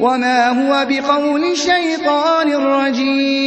وَمَا هُوَ بِقَوْلِ شَيْطَانٍ رَّجِيمٍ